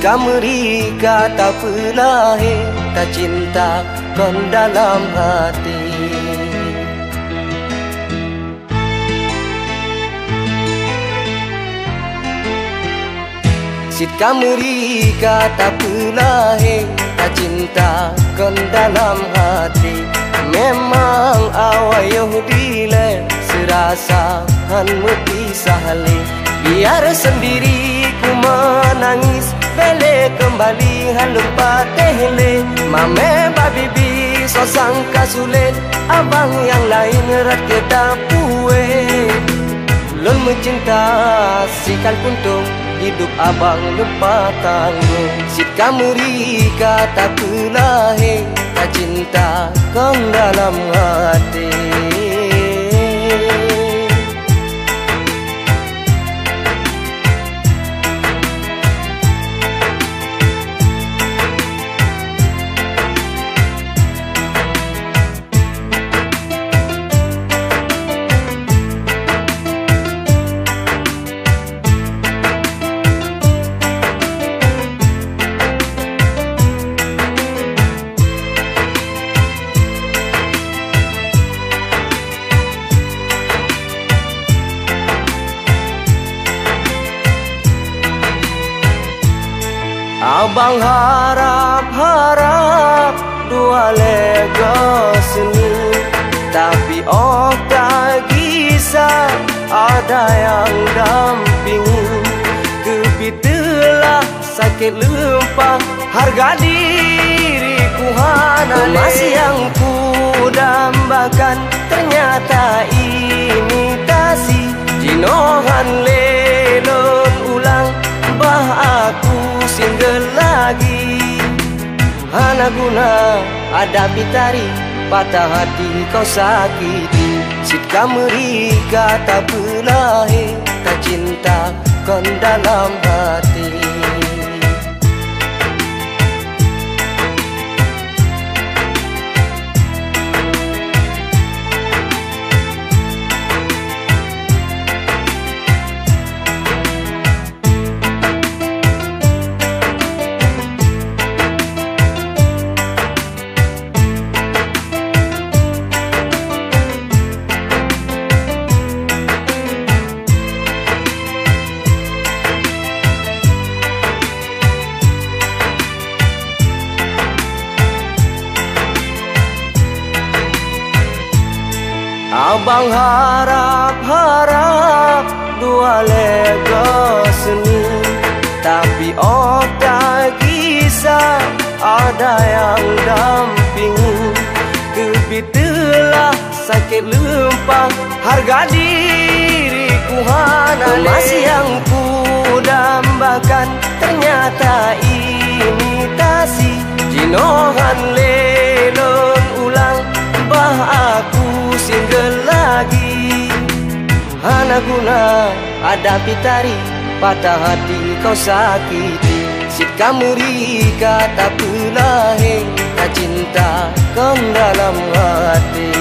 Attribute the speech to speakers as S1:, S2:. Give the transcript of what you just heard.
S1: Kameri kata pelahe Tak cinta kon dalam hati. Sit kameri kata pelahe Tak cinta kon dalam hati. Memang awal Yahudi le Serasa han pisah le. Biar sendiri ku menangis Bele kembali han lupa tehle Mame babibi so sangka Abang yang lain rat kita pue Lun mencinta sikal puntung hidup abang lupa tanggung. Sit kamuri kata pulahe Tak cinta kau dalam hati Abang harap-harap dua lega seni. Tapi oh tak kisah ada yang dampingi. Kepitelah sakit lupa harga diriku hana Masih yang ku dambakan guna. Ada pitari Patah hati kau sakiti. Sit kameri kata pelahe Tak cinta kon dalam hati Abang harap-harap dua lega seni. Tapi oh tak kisah ada yang dampingi. Kepitelah sakit lempah harga diriku hana Masih yang ku dambakan. Ternyata imitasi Jinohan Hana guna ada pitari Patah hati kau sakiti. Sit kamuri kata pulahe Tak cinta kau dalam hati